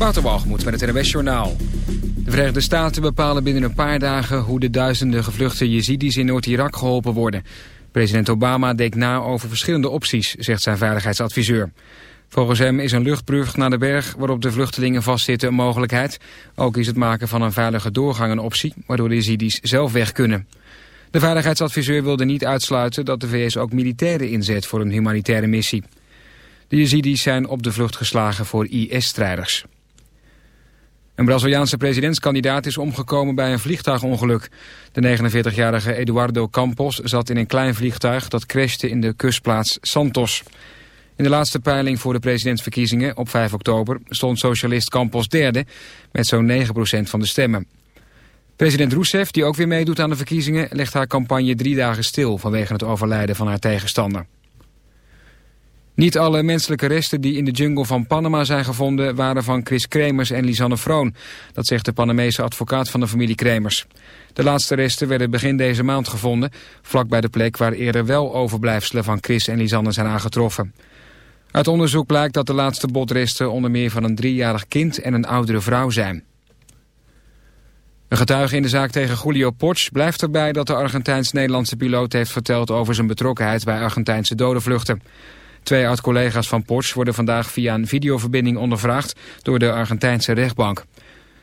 Waterwalgemoed met het NWS Journaal. De Verenigde Staten bepalen binnen een paar dagen... hoe de duizenden gevluchte Jezidis in Noord-Irak geholpen worden. President Obama denkt na over verschillende opties, zegt zijn veiligheidsadviseur. Volgens hem is een luchtbrug naar de berg waarop de vluchtelingen vastzitten een mogelijkheid. Ook is het maken van een veilige doorgang een optie, waardoor de Jezidis zelf weg kunnen. De veiligheidsadviseur wilde niet uitsluiten dat de VS ook militairen inzet voor een humanitaire missie. De Jezidis zijn op de vlucht geslagen voor IS-strijders. Een Braziliaanse presidentskandidaat is omgekomen bij een vliegtuigongeluk. De 49-jarige Eduardo Campos zat in een klein vliegtuig dat crashte in de kustplaats Santos. In de laatste peiling voor de presidentsverkiezingen op 5 oktober stond socialist Campos derde met zo'n 9% van de stemmen. President Rousseff, die ook weer meedoet aan de verkiezingen, legt haar campagne drie dagen stil vanwege het overlijden van haar tegenstander. Niet alle menselijke resten die in de jungle van Panama zijn gevonden... waren van Chris Kremers en Lisanne Vroon. Dat zegt de Panamese advocaat van de familie Kremers. De laatste resten werden begin deze maand gevonden... vlakbij de plek waar eerder wel overblijfselen van Chris en Lisanne zijn aangetroffen. Uit onderzoek blijkt dat de laatste botresten onder meer van een driejarig kind en een oudere vrouw zijn. Een getuige in de zaak tegen Julio Potsch blijft erbij dat de Argentijns-Nederlandse piloot heeft verteld over zijn betrokkenheid bij Argentijnse dodenvluchten. Twee oud-collega's van Porsche worden vandaag via een videoverbinding ondervraagd door de Argentijnse rechtbank.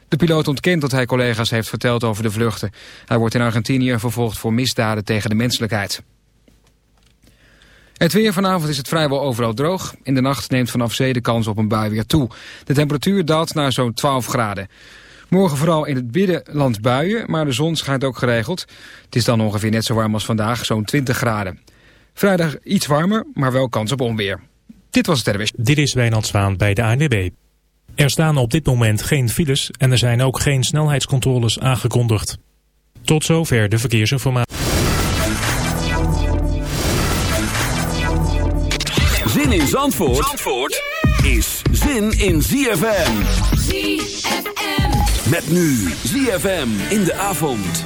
De piloot ontkent dat hij collega's heeft verteld over de vluchten. Hij wordt in Argentinië vervolgd voor misdaden tegen de menselijkheid. Het weer vanavond is het vrijwel overal droog. In de nacht neemt vanaf zee de kans op een bui weer toe. De temperatuur daalt naar zo'n 12 graden. Morgen vooral in het binnenland buien, maar de zon schijnt ook geregeld. Het is dan ongeveer net zo warm als vandaag, zo'n 20 graden. Vrijdag iets warmer, maar wel kans op onweer. Dit was het RWS. Dit is Wijnand Zwaan bij de ANWB. Er staan op dit moment geen files en er zijn ook geen snelheidscontroles aangekondigd. Tot zover de verkeersinformatie. Zin in Zandvoort, Zandvoort is zin in ZFM. ZFM. Met nu ZFM in de avond.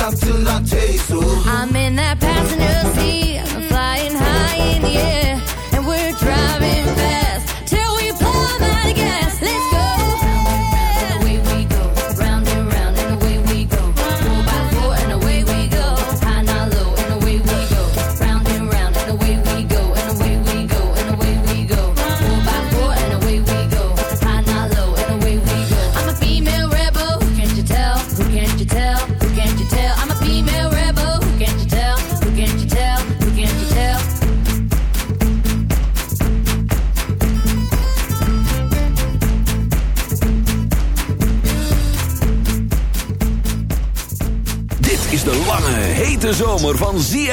Stop till I taste so. I'm in that passenger seat, flying high in the air, and we're driving fast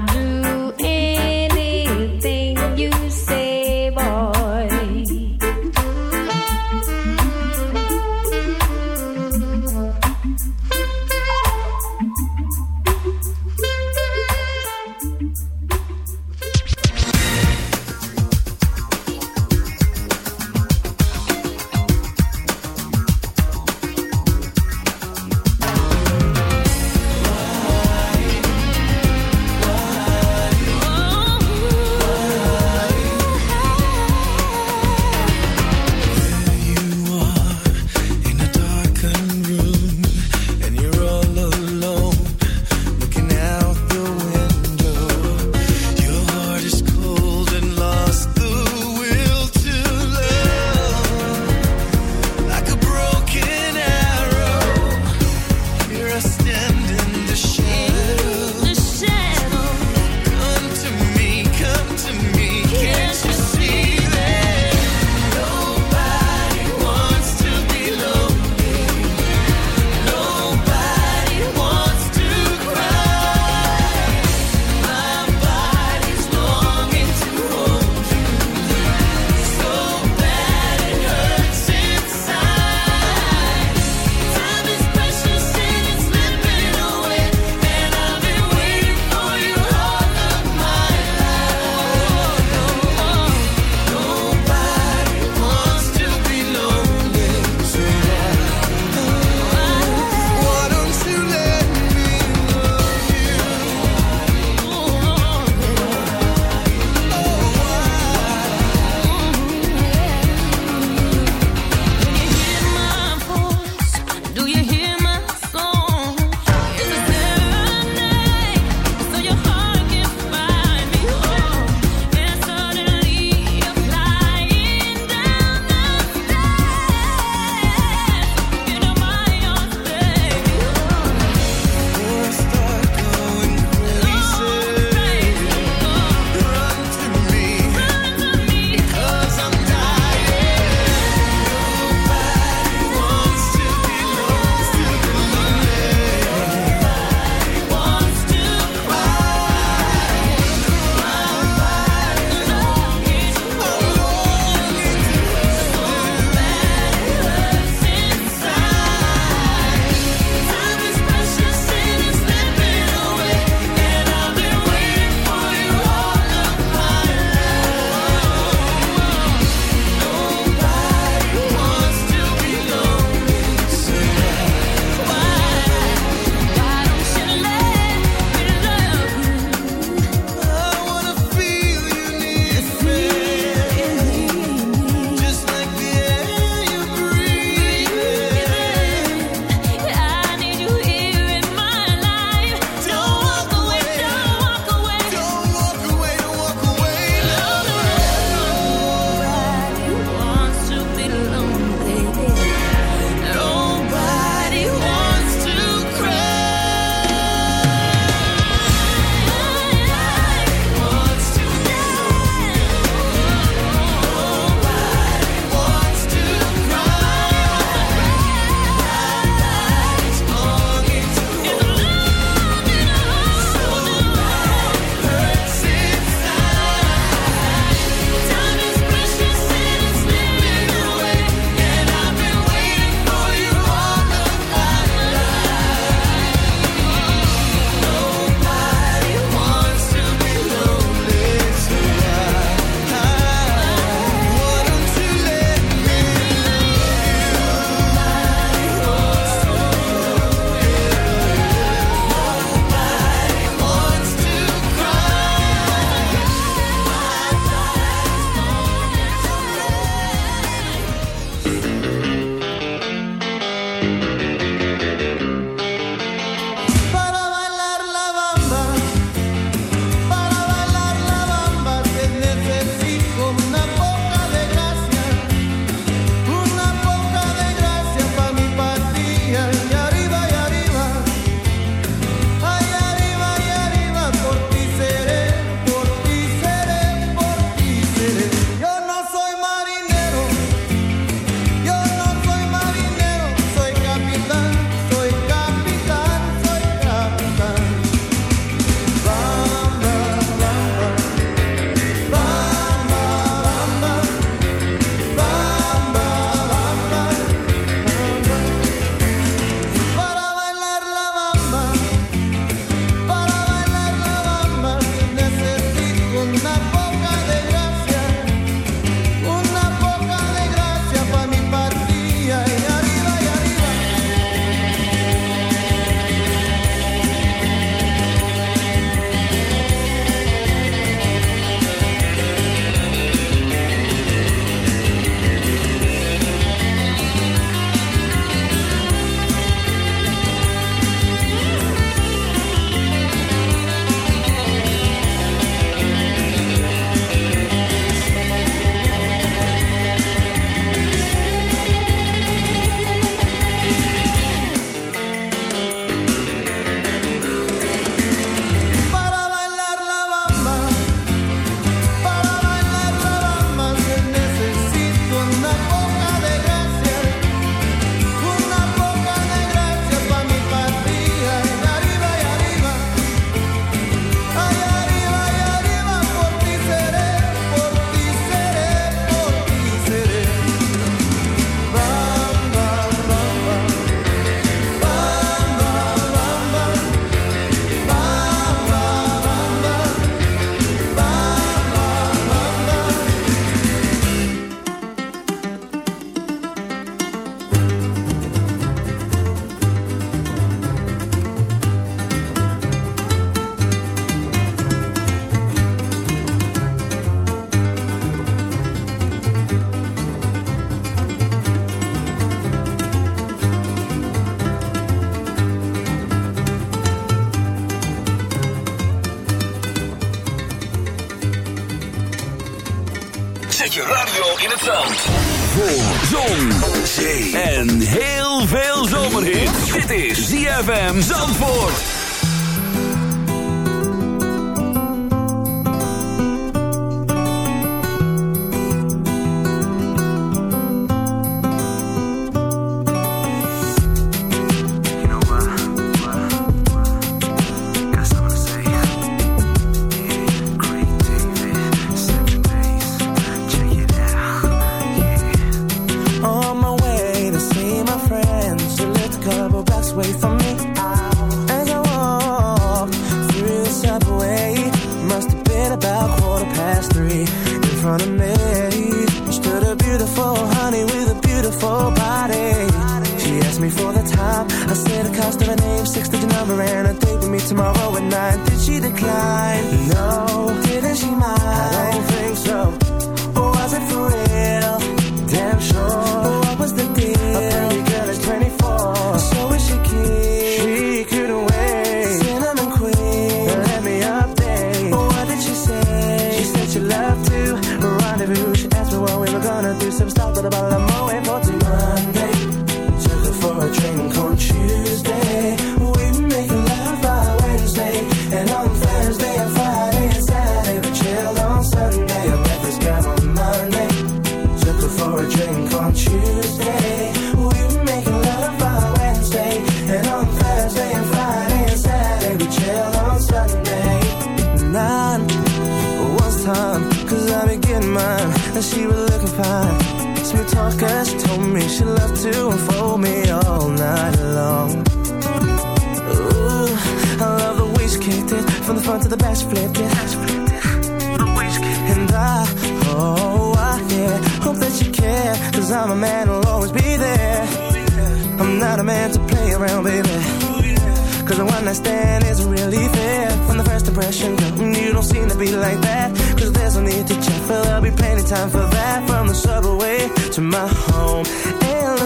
now. is ZFM Zandvoort.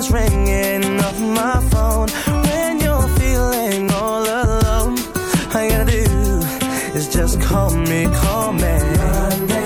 phone's ringing off my phone. When you're feeling all alone, all you gotta do is just call me, call me. Monday.